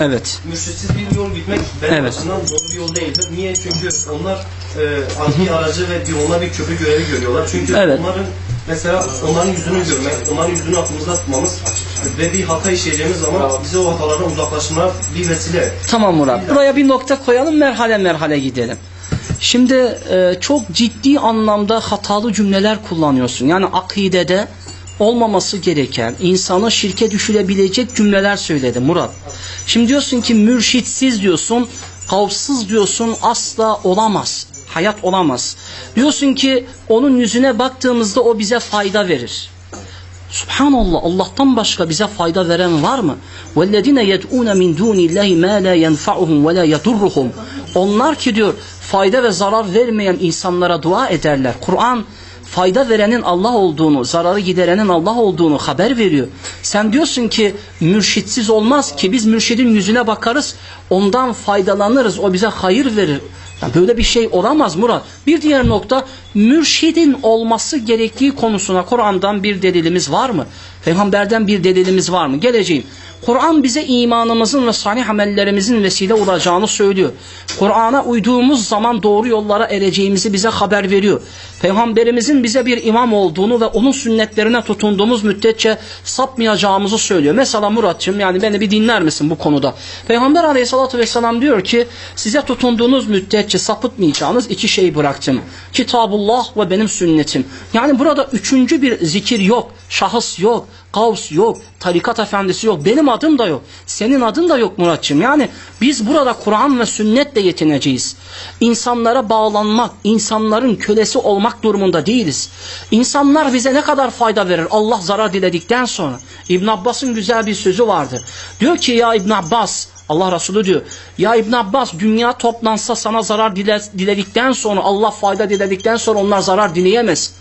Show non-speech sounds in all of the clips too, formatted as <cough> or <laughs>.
Evet. Mürşitsiz bir yol gitmek benim Evet. açımdan doğru bir yol değildir. Niye? Çünkü onlar e, adli aracı ve bir onlar bir köprü görevi görüyorlar. Çünkü Evet. onların mesela onların yüzünü görmek, onların yüzünü aklımızda tutmamız ve bir hata işleyeceğimiz zaman bize o hatalardan uzaklaşma bir vesile. Tamam Murat. Buraya bir nokta koyalım merhale merhale gidelim. Şimdi e, çok ciddi anlamda hatalı cümleler kullanıyorsun. Yani akidede olmaması gereken, insanı şirke düşürebilecek cümleler söyledin Murat. Şimdi diyorsun ki mürşitsiz diyorsun, kavsız diyorsun asla olamaz. Hayat olamaz. Diyorsun ki onun yüzüne baktığımızda o bize fayda verir. Subhanallah Allah'tan başka bize fayda veren var mı? وَالَّذِينَ يَدْعُونَ مِنْ دُونِ اللّٰهِ مَا لَا يَنْفَعُهُمْ وَلَا يَضُرُّهُمْ Onlar ki diyor fayda ve zarar vermeyen insanlara dua ederler. Kur'an fayda verenin Allah olduğunu, zararı giderenin Allah olduğunu haber veriyor. Sen diyorsun ki mürşitsiz olmaz ki biz mürşidin yüzüne bakarız, ondan faydalanırız, o bize hayır verir. Ya böyle bir şey olamaz Murat. Bir diğer nokta mürşidin olması gerektiği konusuna Kur'an'dan bir delilimiz var mı? Peygamberden bir delilimiz var mı? Geleceğim. Kur'an bize imanımızın ve salih amellerimizin vesile olacağını söylüyor. Kur'an'a uyduğumuz zaman doğru yollara ereceğimizi bize haber veriyor. Peygamberimizin bize bir imam olduğunu ve onun sünnetlerine tutunduğumuz müddetçe sapmayacağımızı söylüyor. Mesela Muratçım yani beni bir dinler misin bu konuda? Peygamber aleyhissalatü vesselam diyor ki size tutunduğunuz müddetçe sapıtmayacağınız iki şey bıraktım. Kitabullah ve benim sünnetim. Yani burada üçüncü bir zikir yok, şahıs yok, kavs yok, tarikat efendisi yok, benim adım da yok, senin adın da yok Muratçım. Yani biz burada Kur'an ve sünnetle yetineceğiz. İnsanlara bağlanmak, insanların kölesi olmak durumunda değiliz. İnsanlar bize ne kadar fayda verir Allah zarar diledikten sonra. İbn Abbas'ın güzel bir sözü vardır. Diyor ki ya İbn Abbas, Allah Resulü diyor. Ya İbn Abbas dünya toplansa sana zarar dile, diledikten sonra Allah fayda diledikten sonra onlar zarar dileyemez.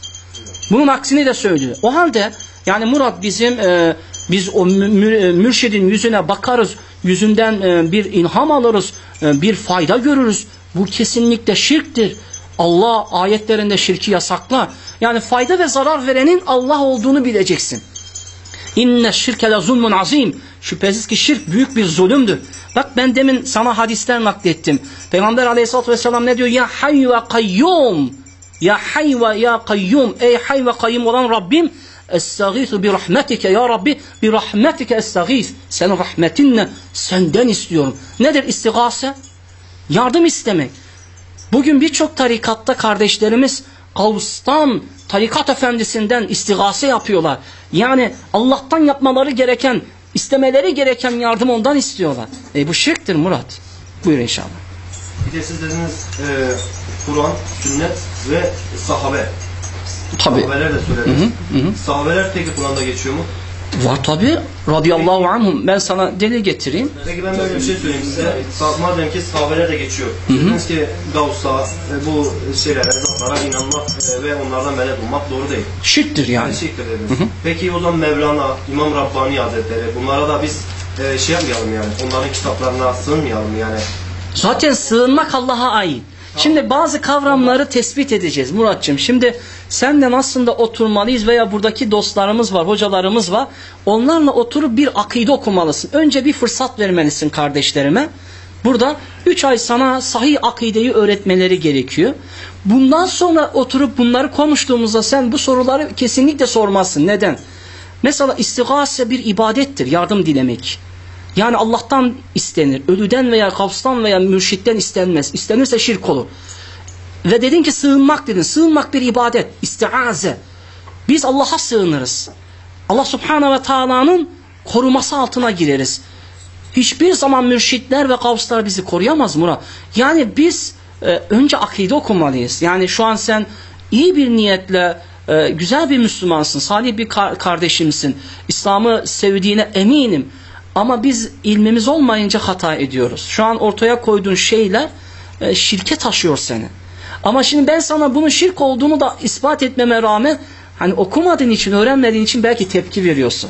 Bunun aksini de söylüyor. O halde yani Murat bizim e, biz o mü- mürşidin yüzüne bakarız, yüzünden e, bir ilham alırız, e, bir fayda görürüz. Bu kesinlikle şirktir. Allah ayetlerinde şirki yasakla. Yani fayda ve zarar verenin Allah olduğunu bileceksin. İnne şirke le zulmun azim. Şüphesiz ki şirk büyük bir zulümdür. Bak ben demin sana hadisler naklettim. Peygamber aleyhissalatü vesselam ne diyor? Ya hay ve kayyum. Ya hay ve ya kayyum. Ey hay ve kayyum olan Rabbim. Estağithu bi rahmetike ya Rabbi. Bi rahmetike estağith. Senin rahmetinle senden istiyorum. Nedir istigase? Yardım istemek. Bugün birçok tarikatta kardeşlerimiz Kavus'tan, tarikat efendisinden istigase yapıyorlar. Yani Allah'tan yapmaları gereken, istemeleri gereken yardım ondan istiyorlar. E bu şirktir Murat. Buyur inşallah. Bir de siz dediniz e, Kur'an, sünnet ve sahabe. Tabi. Sahabeler de söylediniz. Sahabeler peki Kur'an'da geçiyor mu? Var tabi. Radıyallahu anhum. Ben sana delil getireyim. Peki ben böyle bir şey söyleyeyim size. Madem ki sahabeler de geçiyor. Dediniz ki Gavs'a, e, bu şeylere, zatlara inanmak e, ve onlardan medet bulmak doğru değil. Şirktir yani. Yani şirktir dediniz. Peki o zaman Mevlana, İmam Rabbani Hazretleri bunlara da biz e, şey yapmayalım yani. Onların kitaplarına sığınmayalım yani. Zaten sığınmak Allah'a ait. Şimdi bazı kavramları tespit edeceğiz Muratçım. Şimdi senden aslında oturmalıyız veya buradaki dostlarımız var, hocalarımız var. Onlarla oturup bir akide okumalısın. Önce bir fırsat vermelisin kardeşlerime. Burada 3 ay sana sahih akideyi öğretmeleri gerekiyor. Bundan sonra oturup bunları konuştuğumuzda sen bu soruları kesinlikle sormazsın. Neden? Mesela istigase bir ibadettir, yardım dilemek. Yani Allah'tan istenir. Ölüden veya kavstan veya mürşitten istenmez. İstenirse şirk olur. Ve dedin ki sığınmak dedin. Sığınmak bir ibadet. İstiaze. Biz Allah'a sığınırız. Allah subhanahu ve taala'nın koruması altına gireriz. Hiçbir zaman mürşitler ve kavslar bizi koruyamaz Murat. Yani biz e, önce akide okumalıyız. Yani şu an sen iyi bir niyetle e, güzel bir Müslümansın, salih bir kar- kardeşimsin. İslam'ı sevdiğine eminim. Ama biz ilmimiz olmayınca hata ediyoruz. Şu an ortaya koyduğun şeyler e, şirke taşıyor seni. Ama şimdi ben sana bunun şirk olduğunu da ispat etmeme rağmen hani okumadığın için, öğrenmediğin için belki tepki veriyorsun.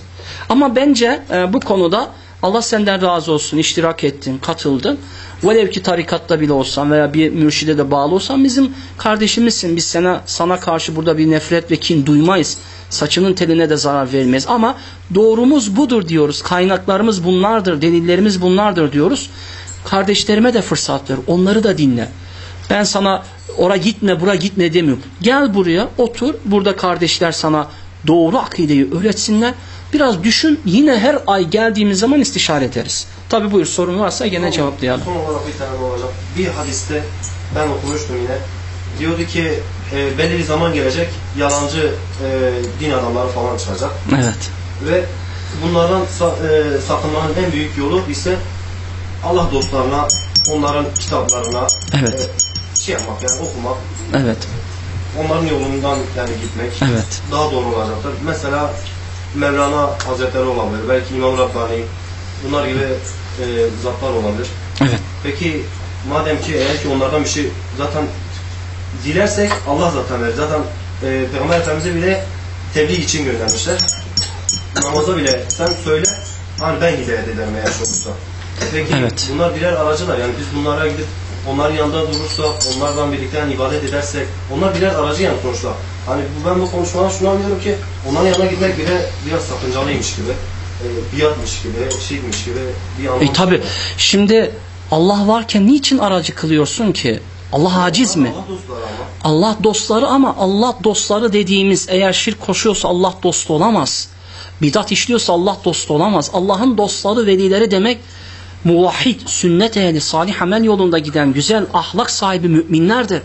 Ama bence e, bu konuda Allah senden razı olsun, iştirak ettin, katıldın. Velev ki tarikatta bile olsan veya bir mürşide de bağlı olsan bizim kardeşimizsin. Biz sana, sana karşı burada bir nefret ve kin duymayız. Saçının teline de zarar vermeyiz. Ama doğrumuz budur diyoruz. Kaynaklarımız bunlardır, delillerimiz bunlardır diyoruz. Kardeşlerime de fırsat ver. Onları da dinle. Ben sana ora gitme, bura gitme demiyorum. Gel buraya, otur. Burada kardeşler sana doğru akideyi öğretsinler. Biraz düşün. Yine her ay geldiğimiz zaman istişare ederiz. Tabi buyur sorun varsa gene cevaplayalım. Son olarak bir tane olacak. Bir hadiste ben okumuştum yine. Diyordu ki e, belli bir zaman gelecek yalancı e, din adamları falan çıkacak. Evet. Ve bunlardan e, sakınmanın en büyük yolu ise Allah dostlarına, onların kitaplarına Evet. e, şey yapmak yani okumak, Evet. onların yolundan yani gitmek Evet. daha doğru olacaktır. Mesela Mevlana Hazretleri olabilir, belki İmam Rabbani, bunlar gibi e, zatlar olabilir. Evet. Peki madem ki eğer ki onlardan bir şey zaten dilersek Allah zaten verir. Zaten e, Peygamber Efendimiz'e bile tebliğ için göndermişler. Namazda bile sen söyle hani ben hidayet ederim eğer olursa. Peki Evet. bunlar birer aracılar yani biz bunlara gidip onların yanında durursak, onlardan birlikte yani ibadet edersek, onlar birer aracı yani sonuçta. Hani bu- ben bu konuşmadan şunu anlıyorum ki onların yanına gitmek bile biraz sakıncalıymış gibi, e, biatmış gibi, şeymiş gibi bir anlam. E tabi şimdi Allah varken niçin aracı kılıyorsun ki? Allah aciz mi? Allah dostları ama. Allah dostları ama Allah dostları dediğimiz eğer şirk koşuyorsa Allah dostu olamaz. Bidat işliyorsa Allah dostu olamaz. Allah'ın dostları velileri demek muvahhid, sünnet ehli, salih amel yolunda giden güzel ahlak sahibi müminlerdir.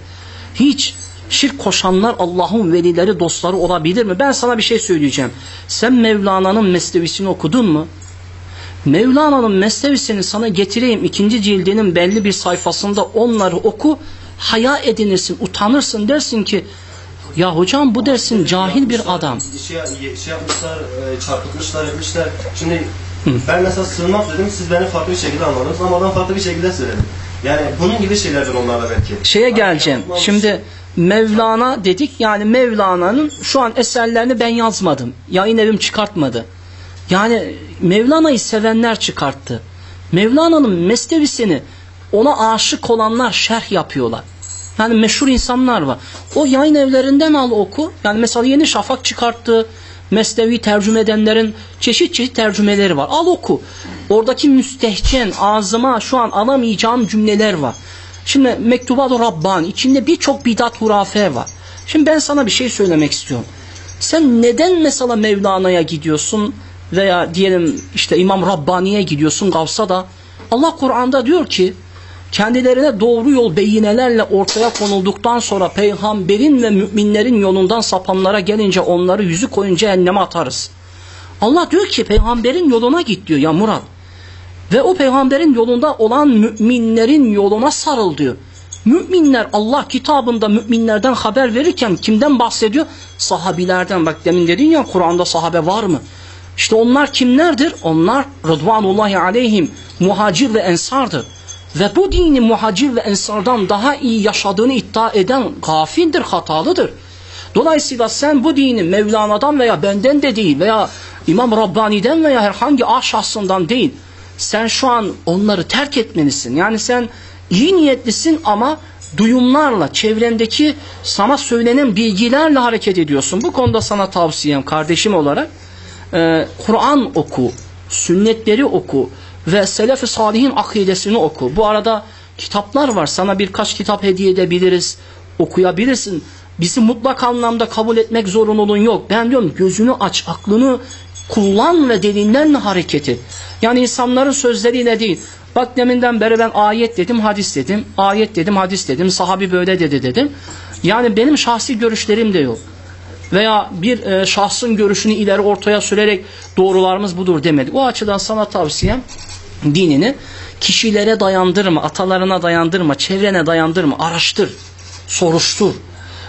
Hiç şirk koşanlar Allah'ın velileri, dostları olabilir mi? Ben sana bir şey söyleyeceğim. Sen Mevlana'nın mesnevisini okudun mu? Mevlana'nın mesnevisini sana getireyim ikinci cildinin belli bir sayfasında onları oku haya edinirsin utanırsın dersin ki ya hocam bu dersin cahil bir adam. Şey, şey yapmışlar, e, çarpıtmışlar, etmişler. Şimdi ben mesela sığınmak dedim, siz beni farklı bir şekilde anladınız ama ben farklı bir şekilde söyledim. Yani bunun gibi şeylerdir onlarla belki. Şeye geleceğim şimdi Mevlana dedik yani Mevlana'nın şu an eserlerini ben yazmadım yayın evim çıkartmadı. Yani Mevlana'yı sevenler çıkarttı. Mevlana'nın mesnevisini ona aşık olanlar şerh yapıyorlar. Yani meşhur insanlar var. O yayın evlerinden al oku. Yani mesela Yeni Şafak çıkarttı. Mesnevi tercüme edenlerin çeşit çeşit tercümeleri var. Al oku. Oradaki müstehcen ağzıma şu an alamayacağım cümleler var. Şimdi Mektubat-ı Rabbani içinde birçok bidat hurafe var. Şimdi ben sana bir şey söylemek istiyorum. Sen neden mesela Mevlana'ya gidiyorsun veya diyelim işte İmam Rabbani'ye gidiyorsun Gavs'a da Allah Kur'an'da diyor ki kendilerine doğru yol beyinelerle ortaya konulduktan sonra peygamberin ve müminlerin yolundan sapanlara gelince onları yüzü koyunca cehenneme atarız. Allah diyor ki peygamberin yoluna git diyor ya Murat. Ve o peygamberin yolunda olan müminlerin yoluna sarıl diyor. Müminler Allah kitabında müminlerden haber verirken kimden bahsediyor? Sahabilerden. Bak demin dedin ya Kur'an'da sahabe var mı? İşte onlar kimlerdir? Onlar Rıdvanullahi aleyhim muhacir ve ensardır. Ve bu dini muhacir ve ensardan daha iyi yaşadığını iddia eden gafildir, hatalıdır. Dolayısıyla sen bu dini Mevlana'dan veya benden de değil veya İmam Rabbani'den veya herhangi A şahsından değil. Sen şu an onları terk etmelisin. Yani sen iyi niyetlisin ama duyumlarla, çevrendeki sana söylenen bilgilerle hareket ediyorsun. Bu konuda sana tavsiyem kardeşim olarak e, Kur'an oku, sünnetleri oku ve selef-i salihin akidesini oku. Bu arada kitaplar var. Sana birkaç kitap hediye edebiliriz. Okuyabilirsin. Bizi mutlak anlamda kabul etmek zorunluluğun yok. Ben diyorum gözünü aç, aklını kullan ve delillerle hareket et. Yani insanların sözleriyle değil. Bak deminden beri ben ayet dedim, hadis dedim. Ayet dedim, hadis dedim. Sahabi böyle dedi dedim. Yani benim şahsi görüşlerim de yok. Veya bir e, şahsın görüşünü ileri ortaya sürerek doğrularımız budur demedik. O açıdan sana tavsiyem dinini kişilere dayandırma, atalarına dayandırma, çevrene dayandırma, araştır, soruştur.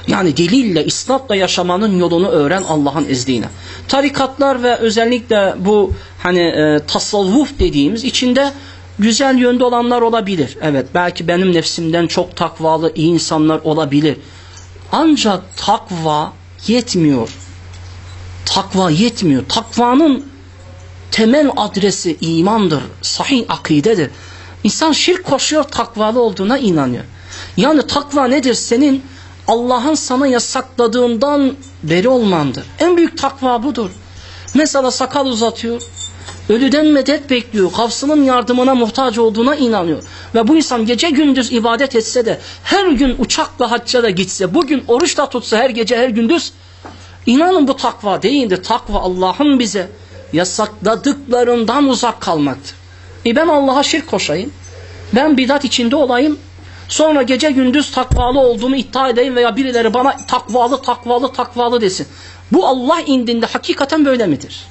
Yani delille, isnatla yaşamanın yolunu öğren Allah'ın izniyle. Tarikatlar ve özellikle bu hani e, tasavvuf dediğimiz içinde güzel yönde olanlar olabilir. Evet belki benim nefsimden çok takvalı iyi insanlar olabilir. Ancak takva yetmiyor. Takva yetmiyor. Takvanın temel adresi imandır, sahih akidedir. İnsan şirk koşuyor, takvalı olduğuna inanıyor. Yani takva nedir? Senin Allah'ın sana yasakladığından beri olmandır. En büyük takva budur. Mesela sakal uzatıyor. Ölüden medet bekliyor. Kafsının yardımına muhtaç olduğuna inanıyor. Ve bu insan gece gündüz ibadet etse de her gün uçakla hacca da gitse, bugün oruç da tutsa her gece her gündüz inanın bu takva değildir. Takva Allah'ın bize yasakladıklarından uzak kalmaktır. E ben Allah'a şirk koşayım. Ben bidat içinde olayım. Sonra gece gündüz takvalı olduğumu iddia edeyim veya birileri bana takvalı takvalı takvalı desin. Bu Allah indinde hakikaten böyle midir?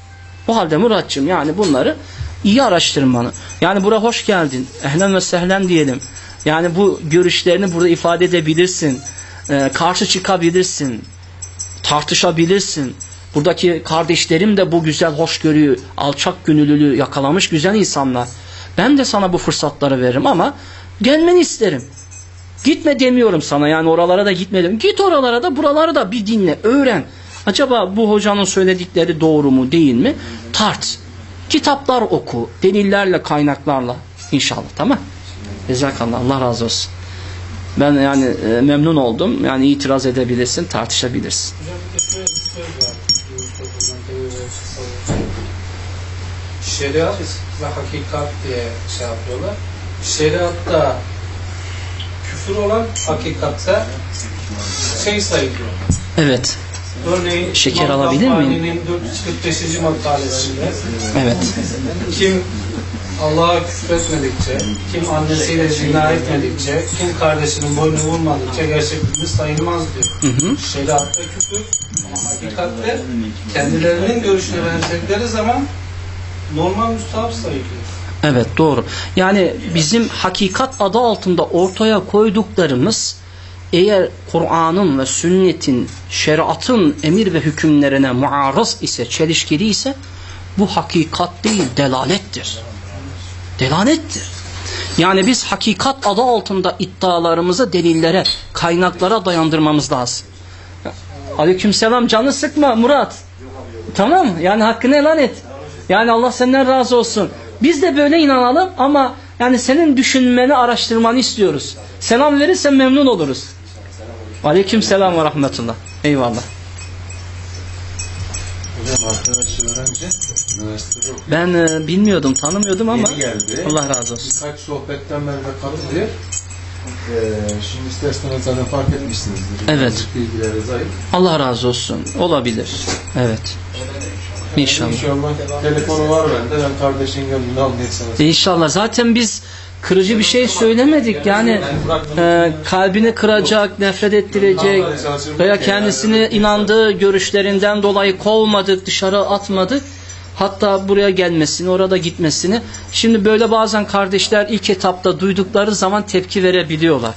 O halde Muratçım yani bunları iyi araştırmanı. Yani buraya hoş geldin. Ehlen ve sehlen diyelim. Yani bu görüşlerini burada ifade edebilirsin. Ee, karşı çıkabilirsin. Tartışabilirsin. Buradaki kardeşlerim de bu güzel hoşgörüyü, alçak gönüllülüğü yakalamış güzel insanlar. Ben de sana bu fırsatları veririm ama gelmeni isterim. Gitme demiyorum sana yani oralara da gitme demiyorum. Git oralara da buraları da bir dinle, öğren. Acaba bu hocanın söyledikleri doğru mu değil mi? Tart. Kitaplar oku. Delillerle, kaynaklarla. İnşallah tamam. Cezakallah. Allah razı olsun. Ben yani e, memnun oldum. Yani itiraz edebilirsin, tartışabilirsin. Şeriat ve hakikat diye şey yapıyorlar. Şeriatta küfür olan hakikatte şey sayılıyor. Evet. Örneğin Şeker alabilir miyim? Rabbani'nin 445. makalesinde Evet. kim Allah'a küfretmedikçe, kim annesiyle zina etmedikçe, kim kardeşinin boynunu vurmadıkça gerçekliğini sayılmaz diyor. Hı hı. Şeriatta küfür ama hakikatte kendilerinin görüşüne benzedikleri zaman normal müstahap sayılıyor. Evet doğru. Yani bizim hakikat adı altında ortaya koyduklarımız eğer Kur'an'ın ve sünnetin, şeriatın emir ve hükümlerine muarız ise, çelişkili ise bu hakikat değil, delalettir. Delalettir. Yani biz hakikat adı altında iddialarımızı delillere, kaynaklara dayandırmamız lazım. Aleykümselam canı sıkma Murat. Tamam? Yani hakkını helal et. Yani Allah senden razı olsun. Biz de böyle inanalım ama yani senin düşünmeni, araştırmanı istiyoruz. Selam verirsen memnun oluruz. Aleyküm selam ve rahmetullah. Eyvallah. Ben e, bilmiyordum, tanımıyordum ama Yeni geldi. Allah razı olsun. Birkaç sohbetten beri de katılıyor. Ee, şimdi isterseniz zaten fark etmişsinizdir. Evet. Allah razı olsun. Olabilir. Evet. İnşallah. İnşallah telefonu var bende. Ben kardeşin gönlünü almayacağım. İnşallah. Zaten biz kırıcı bir şey söylemedik. Yani e, kalbini kıracak, nefret ettirecek veya kendisini inandığı görüşlerinden dolayı kovmadık, dışarı atmadık. Hatta buraya gelmesini, orada gitmesini. Şimdi böyle bazen kardeşler ilk etapta duydukları zaman tepki verebiliyorlar.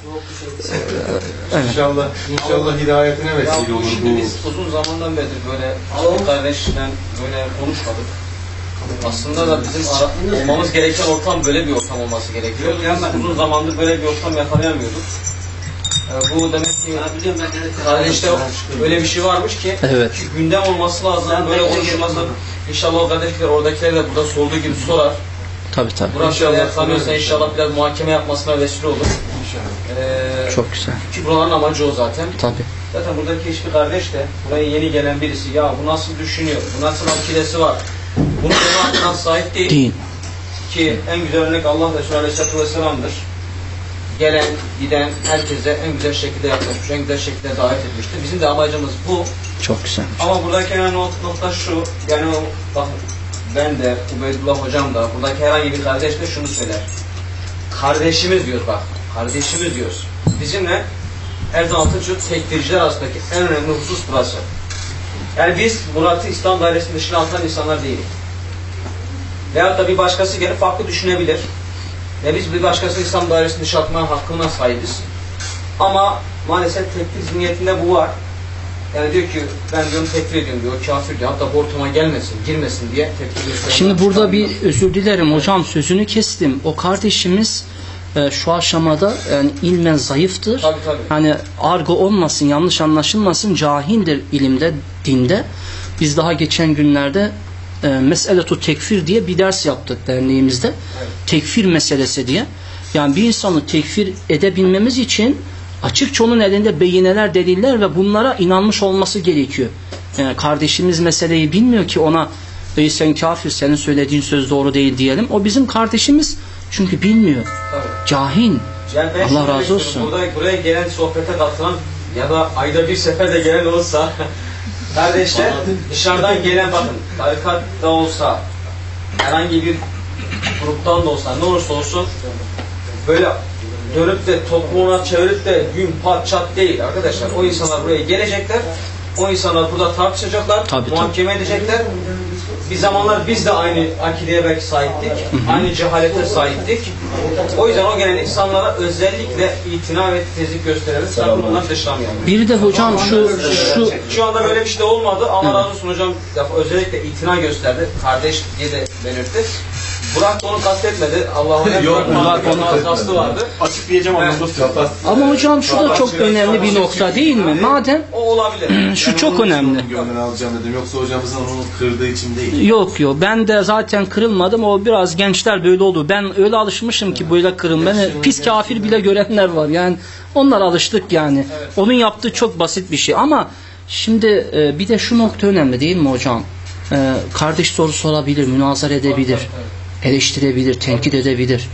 İnşallah, inşallah hidayetine vesile olur şimdi bu. biz uzun zamandan beri böyle bir kardeşle böyle konuşmadık. Aslında da bizim ara- olmamız gereken ortam böyle bir ortam olması gerekiyor. Biz uzun zamandır böyle bir ortam yakalayamıyorduk. Ee, bu demek ki kardeşte öyle bir şey varmış ki, Evet. gündem olması lazım. Böyle konuşulması. İnşallah o kardeşler oradakiler de burada sorduğu gibi sorar. Tabii tabii. Burak tanıyorsa inşallah biraz muhakeme yapmasına vesile olur. Ee, Çok güzel. Ki buraların amacı o zaten. Tabii. Zaten buradaki hiçbir kardeş de buraya yeni gelen birisi ya bu nasıl düşünüyor, bu nasıl akidesi var, bunu konu hakkına sahip değil. Din. Ki en güzel örnek Allah Resulü Aleyhisselatü Vesselam'dır. Gelen, giden herkese en güzel şekilde yaklaşmış, en güzel şekilde davet etmiştir. Bizim de amacımız bu. Çok güzel. Ama buradaki önemli nokta şu, yani o, bakın ben de, Ubeydullah hocam da, buradaki herhangi bir kardeş de şunu söyler. Kardeşimiz diyoruz bak, kardeşimiz diyoruz. Bizimle Erdoğan Atatürk tekfirciler arasındaki en önemli husus burası. Yani biz Murat'ı İslam dairesinin dışına atan insanlar değiliz. Veyahut da bir başkası gelip farklı düşünebilir. Ve biz bir başkasını İslam dairesinin dışına atma hakkına sahibiz. Ama maalesef tekfir zihniyetinde bu var. Yani diyor ki ben diyorum tekfir ediyorum diyor, kafir diyor. Hatta bu ortama gelmesin, girmesin diye tekfir ediyor. Şimdi burada bir özür dilerim hocam sözünü kestim. O kardeşimiz e, şu aşamada yani ilmen zayıftır. Tabii, tabii. Hani argo olmasın, yanlış anlaşılmasın, cahildir ilimde, dinde. Biz daha geçen günlerde e, meseletu tekfir diye bir ders yaptık derneğimizde. Tekfir meselesi diye. Yani bir insanı tekfir edebilmemiz için açıkça onun elinde beyineler, deliller ve bunlara inanmış olması gerekiyor. Yani kardeşimiz meseleyi bilmiyor ki ona sen kafir senin söylediğin söz doğru değil diyelim. O bizim kardeşimiz çünkü bilmiyor. Tabii. Cahil. Yani Allah razı olsun. Burada, buraya gelen sohbete katılan ya da ayda bir sefer de gelen olsa <laughs> kardeşler dışarıdan gelen bakın tarikat da olsa herhangi bir gruptan da olsa ne olursa olsun böyle dönüp de toplumuna çevirip de gün pat çat değil arkadaşlar. O insanlar buraya gelecekler. O insanlar burada tartışacaklar, Tabii, muhakeme edecekler. Bir zamanlar biz de aynı akideye belki sahiptik, aynı cehalete sahiptik. O yüzden o gelen insanlara özellikle itina ve titizlik göstererek sakın onları dışlamayalım. Bir de hocam şu şu Şu anda böyle bir şey de olmadı. Allah razı olsun hocam özellikle itina gösterdi. Kardeş diye de belirtti. Burak da onu kastetmedi. Allah'ın Yok, Burak onun kastı vardı. Açıklayacağım anlamda tutar. ama hocam şu da çok önemli bir nokta değil mi? Madem O olabilir. <clears throat> şu çok önemli. Gönlünü alacağım dedim. Yoksa hocamızın onu kırdığı için değil. Yok yok ben de zaten kırılmadım o biraz gençler böyle oldu. Ben öyle alışmışım ki böyle kırın. Beni pis kafir bile görenler var yani onlar alıştık yani. Onun yaptığı çok basit bir şey ama şimdi e, bir de şu nokta önemli değil mi hocam? E, kardeş soru sorabilir, münazara edebilir, eleştirebilir, tenkit edebilir.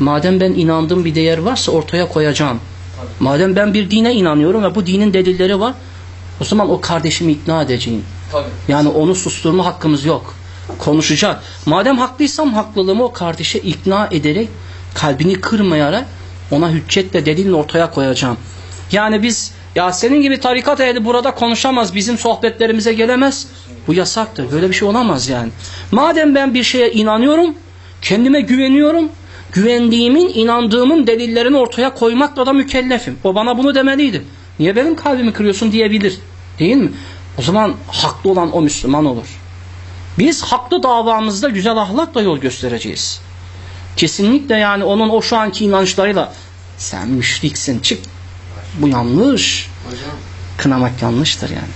Madem ben inandığım bir değer varsa ortaya koyacağım. Madem ben bir dine inanıyorum ve bu dinin delilleri var o zaman o kardeşimi ikna edeceğim. Tabii. Yani onu susturma hakkımız yok. Konuşacak. Madem haklıysam haklılığımı o kardeşe ikna ederek kalbini kırmayarak ona hüccetle delilin ortaya koyacağım. Yani biz ya senin gibi tarikat ehli burada konuşamaz, bizim sohbetlerimize gelemez. Bu yasaktır. Böyle bir şey olamaz yani. Madem ben bir şeye inanıyorum, kendime güveniyorum, güvendiğimin, inandığımın delillerini ortaya koymakla da mükellefim. O bana bunu demeliydi. Niye benim kalbimi kırıyorsun diyebilir. Değil mi? O zaman haklı olan o Müslüman olur. Biz haklı davamızda güzel ahlakla yol göstereceğiz. Kesinlikle yani onun o şu anki inançlarıyla sen müşriksin çık bu yanlış. Hocam Kınamak yanlıştır yani.